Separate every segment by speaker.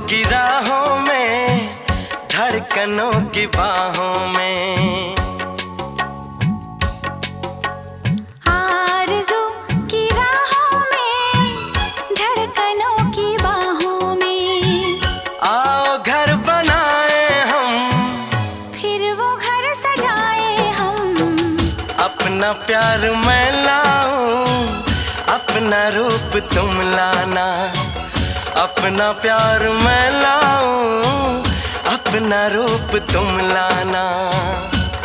Speaker 1: की राहों में धड़कनों की बाहों में।
Speaker 2: आरज़ू में धड़कनों की बाहों में।
Speaker 1: आओ घर बनाए हम।
Speaker 2: फिर वो घर सजाए हम।
Speaker 1: अपना प्यार मैं लाऊं अपना रूप तुम लाना। अपना प्यार मैं लाऊं अपना रूप तुम लाना।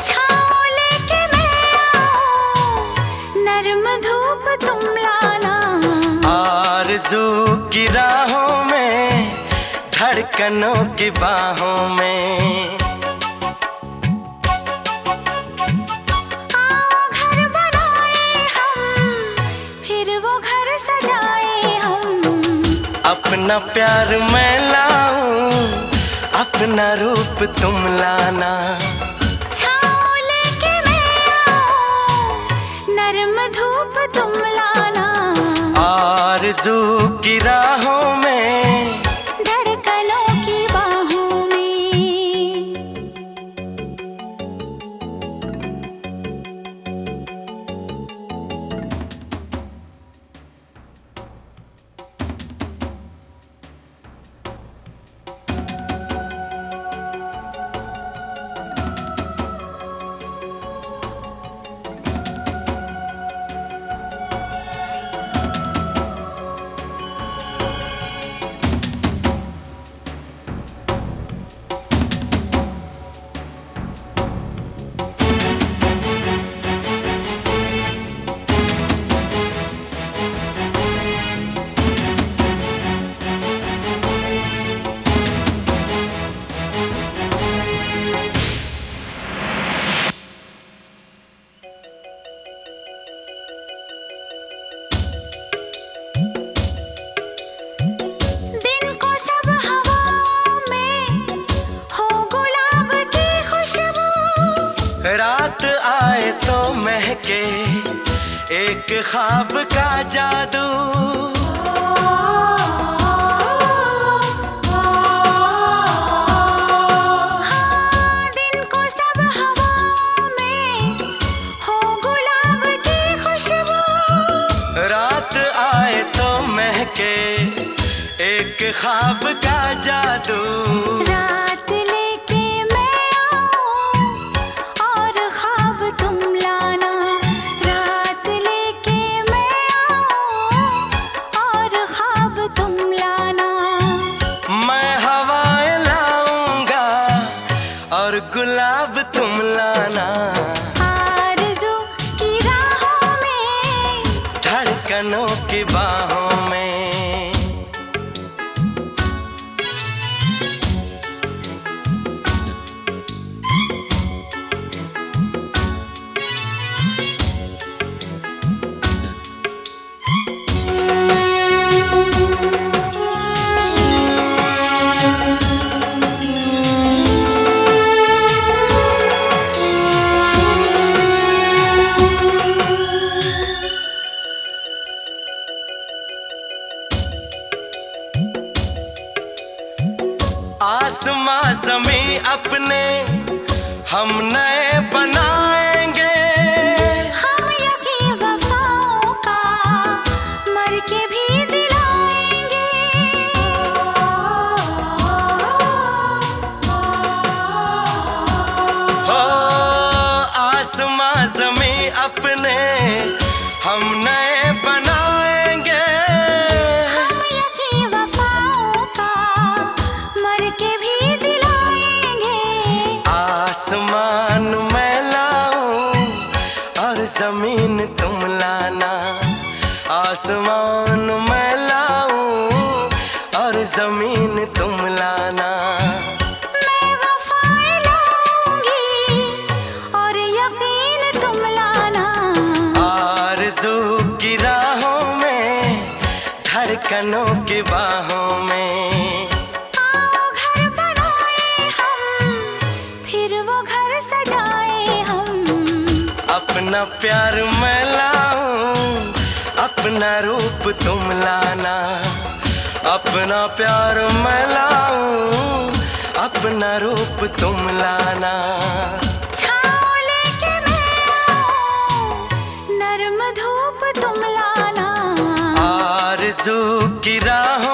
Speaker 2: छाँव लेके मैं आऊँ नर्म धूप तुम लाना।
Speaker 1: आरज़ू की राहों में धड़कनों की बाहों में। अपना प्यार मैं लाऊं अपना रूप तुम लाना।
Speaker 2: छाँव लेके मैं आऊँ नर्म धूप तुम लाना।
Speaker 1: आरज़ू की राहों में रात आए तो महके एक ख्वाब का जादू।
Speaker 2: हाँ, दिन को सब हवाओं में हो गुलाब की खुशबू।
Speaker 1: रात आए तो महके एक ख्वाब का जादू।
Speaker 2: लाना। आरज़ू की राहों में
Speaker 1: धड़कनों की बाहों अपने हम नए बनाएँगे।
Speaker 2: हम यकीन वफाओं का मर के भी दिलाएँगे।
Speaker 1: हो आसमां जमी अपने हम नए आसमान मैं लाऊं और ज़मीन तुम लाना। मैं
Speaker 2: वफाएँ और यकीन तुम लाना।
Speaker 1: आरज़ू की राहों में धड़कनों की बाहों में।
Speaker 2: आओ घर बनाए हम फिर वो घर सजाए हम।
Speaker 1: अपना प्यार मैं लाऊं अपना रूप तुम लाना। अपना प्यार मैं लाऊं अपना रूप तुम लाना।
Speaker 2: नर्म धूप तुम लाना।
Speaker 1: आरज़ू की राह